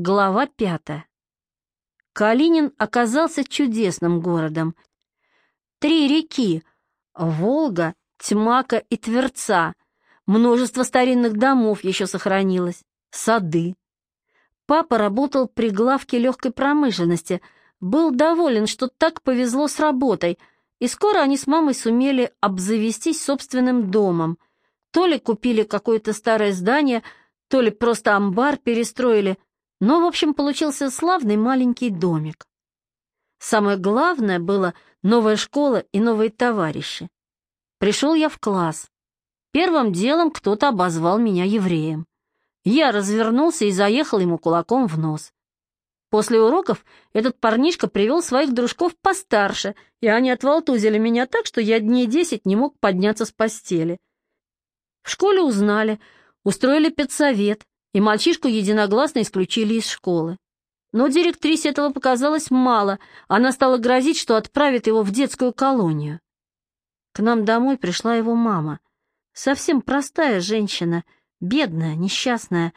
Глава пятая. Калинин оказался чудесным городом. Три реки — Волга, Тьмака и Тверца. Множество старинных домов еще сохранилось. Сады. Папа работал при главке легкой промышленности, был доволен, что так повезло с работой, и скоро они с мамой сумели обзавестись собственным домом. То ли купили какое-то старое здание, то ли просто амбар перестроили — но, в общем, получился славный маленький домик. Самое главное было новая школа и новые товарищи. Пришел я в класс. Первым делом кто-то обозвал меня евреем. Я развернулся и заехал ему кулаком в нос. После уроков этот парнишка привел своих дружков постарше, и они отволтузили меня так, что я дней десять не мог подняться с постели. В школе узнали, устроили педсовет, и мальчишку единогласно исключили из школы. Но директрисе этого показалось мало, она стала грозить, что отправит его в детскую колонию. К нам домой пришла его мама, совсем простая женщина, бедная, несчастная,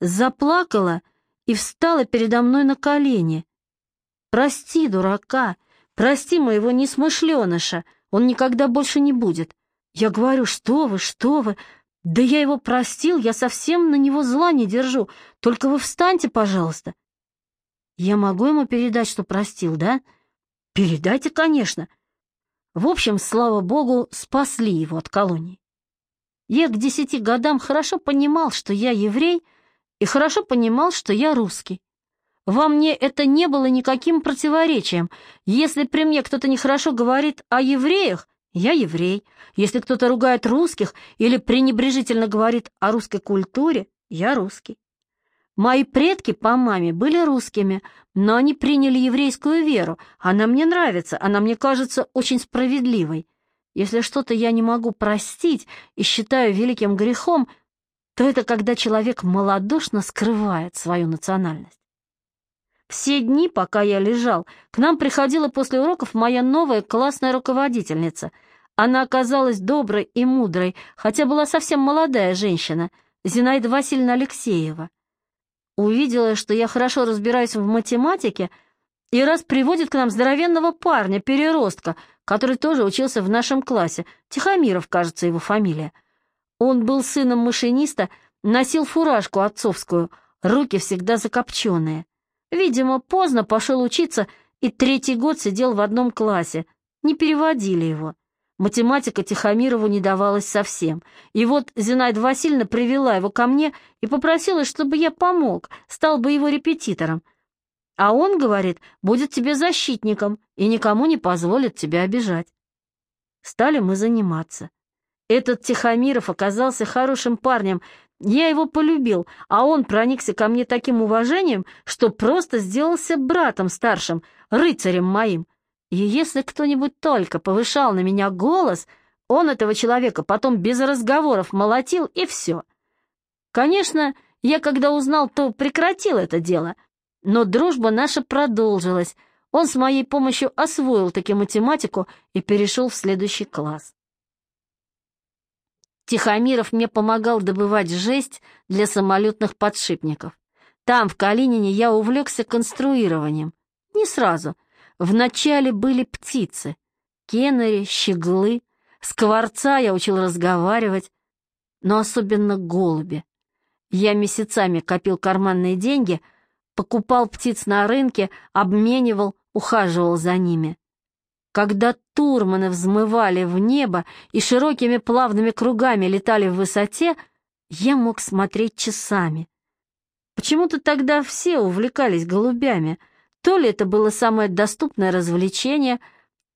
заплакала и встала передо мной на колени. «Прости, дурака, прости моего несмышленыша, он никогда больше не будет». Я говорю, что вы, что вы, «Да я его простил, я совсем на него зла не держу. Только вы встаньте, пожалуйста». «Я могу ему передать, что простил, да?» «Передайте, конечно». В общем, слава богу, спасли его от колонии. Я к десяти годам хорошо понимал, что я еврей, и хорошо понимал, что я русский. Во мне это не было никаким противоречием. Если при мне кто-то нехорошо говорит о евреях, я еврей. Если кто-то ругает русских или пренебрежительно говорит о русской культуре, я русский. Мои предки по маме были русскими, но они приняли еврейскую веру. Она мне нравится, она мне кажется очень справедливой. Если что-то я не могу простить и считаю великим грехом, то это когда человек малодушно скрывает свою национальность. Все дни, пока я лежал, к нам приходила после уроков моя новая классная руководительница — она оказалась доброй и мудрой, хотя была совсем молодая женщина, Зинаида Васильевна Алексеева. Увидела, что я хорошо разбираюсь в математике, и раз приводит к нам здоровенного парня, переростка, который тоже учился в нашем классе, Тихомиров, кажется, его фамилия. Он был сыном машиниста, носил фуражку отцовскую, руки всегда закопченные. Видимо, поздно пошел учиться и третий год сидел в одном классе, не переводили его. Математика Тихомирову не давалась совсем. И вот Зинаида Васильевна привела его ко мне и попросила, чтобы я помог, стал бы его репетитором. А он, говорит, будет тебе защитником и никому не позволит тебя обижать. Стали мы заниматься. Этот Тихомиров оказался хорошим парнем, я его полюбил, а он проникся ко мне таким уважением, что просто сделался братом старшим, рыцарем моим. И если кто-нибудь только повышал на меня голос, он этого человека потом без разговоров молотил, и все. Конечно, я когда узнал, то прекратил это дело, но дружба наша продолжилась. Он с моей помощью освоил таки математику и перешел в следующий класс. Тихомиров мне помогал добывать жесть для самолетных подшипников. Там, в Калинине, я увлекся конструированием. Не сразу — Вначале были птицы, кенари, щеглы, скворца я учил разговаривать, но особенно голуби. Я месяцами копил карманные деньги, покупал птиц на рынке, обменивал, ухаживал за ними. Когда турманы взмывали в небо и широкими плавными кругами летали в высоте, я мог смотреть часами. Почему-то тогда все увлекались голубями — то ли это было самое доступное развлечение,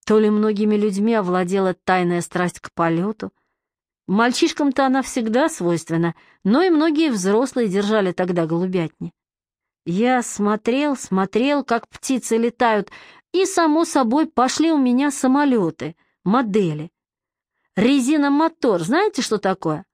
то ли многими людьми овладела тайная страсть к полету. Мальчишкам-то она всегда свойственна, но и многие взрослые держали тогда голубятни. Я смотрел, смотрел, как птицы летают, и, само собой, пошли у меня самолеты, модели. Резина-мотор, знаете, что такое?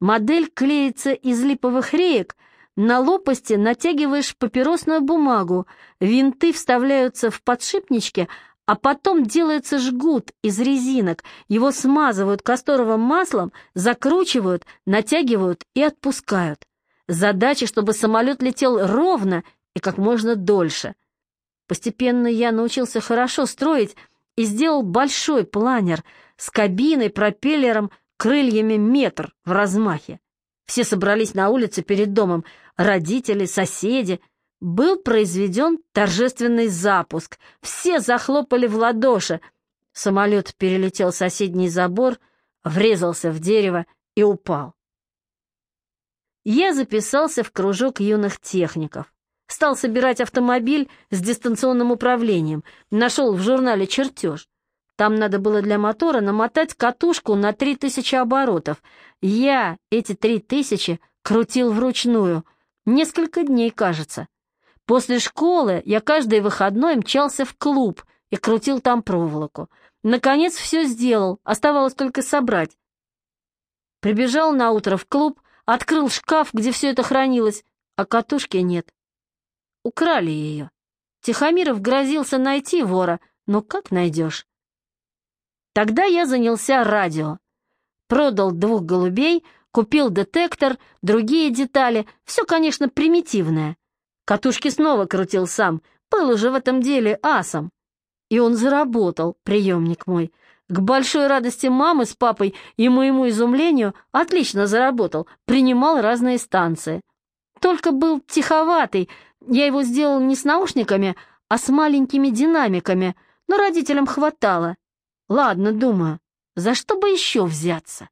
Модель клеится из липовых реек — на лопасти натягиваешь папиросную бумагу, винты вставляются в подшипнички, а потом делается жгут из резинок, его смазывают касторовым маслом, закручивают, натягивают и отпускают. Задача, чтобы самолет летел ровно и как можно дольше. Постепенно я научился хорошо строить и сделал большой планер с кабиной, пропеллером, крыльями метр в размахе. Все собрались на улице перед домом, родители, соседи. Был произведен торжественный запуск. Все захлопали в ладоши. Самолет перелетел соседний забор, врезался в дерево и упал. Я записался в кружок юных техников. Стал собирать автомобиль с дистанционным управлением. Нашел в журнале чертеж. Там надо было для мотора намотать катушку на 3000 оборотов. Я эти 3000 крутил вручную. Несколько дней, кажется. После школы я каждый выходной мчался в клуб и крутил там проволоку. Наконец все сделал, оставалось только собрать. Прибежал на утро в клуб, открыл шкаф, где все это хранилось, а катушки нет. Украли ее. Тихомиров грозился найти вора, но как найдешь? Тогда я занялся радио. Продал двух голубей, купил детектор, другие детали. Все, конечно, примитивное. Катушки снова крутил сам, был уже в этом деле асом. И он заработал, приемник мой. К большой радости мамы с папой и моему изумлению отлично заработал, принимал разные станции. Только был тиховатый, я его сделал не с наушниками, а с маленькими динамиками, но родителям хватало. Ладно, думаю, за что бы еще взяться?